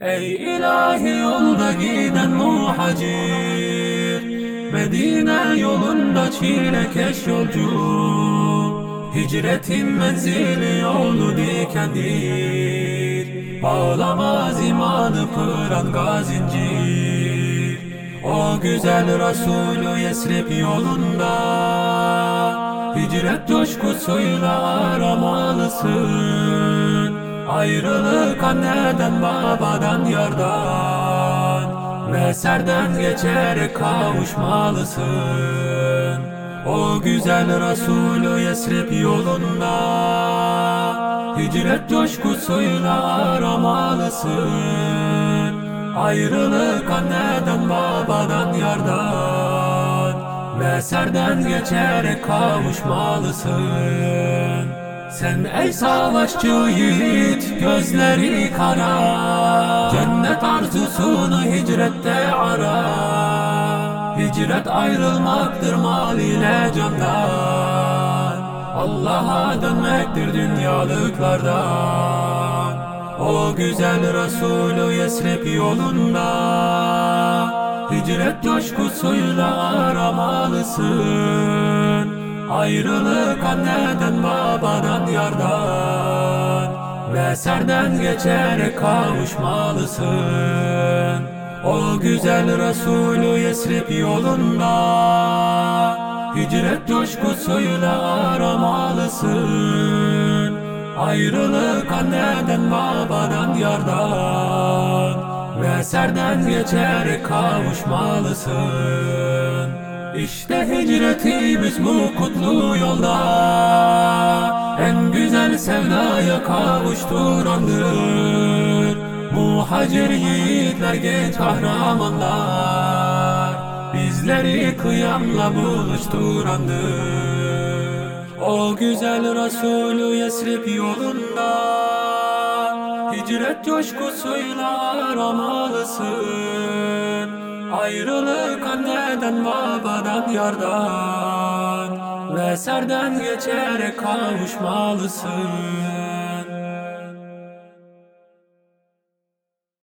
Ey ilahi yolda giden muhacir Medine yolunda çilekeş yolcu Hicretin menzili yolu dikendir Bağlamaz imanı pranga zincir O güzel Resulü Yesrib yolunda Hicret coşkusuyla aramalısın Ayrılık anneden babadan yardan. Meserden geçerek kavuşmalısın. O güzel Resulü Yesrib yolunda. Hicret coşkusuyla aramalısın. Ayrılık anneden babadan yardan. Meserden geçerek kavuşmalısın Sen ey savaşçı yiğit gözleri kara. Cennet arzusunu hicrette ara. Hicret ayrılmaktır mal ile candan. Allah'a dönmektir dünyalıklardan. O güzel Resulü Yesrib yolunda. Hicret coşkusuyla aramalısın Ayrılık anneden babadan yardan Meserden geçerek kavuşmalısın. O güzel Resulü Yesrib yolunda Hicret coşkusuyla aramalısın. Ayrılık anneden babadan yardan Meserden geçerek kavuşmalısın İşte hicretimiz bu kutlu yolda. En güzel sevdaya kavuşturandır Muhacir yiğitler genç kahramanlar. Bizleri kıyamla buluşturandır O güzel Resulü Yesrib yolunda Hicret coşkusuyla aramalısın Ayrılık anneden babadan yardan Ve serden geçerek kavuşmalısın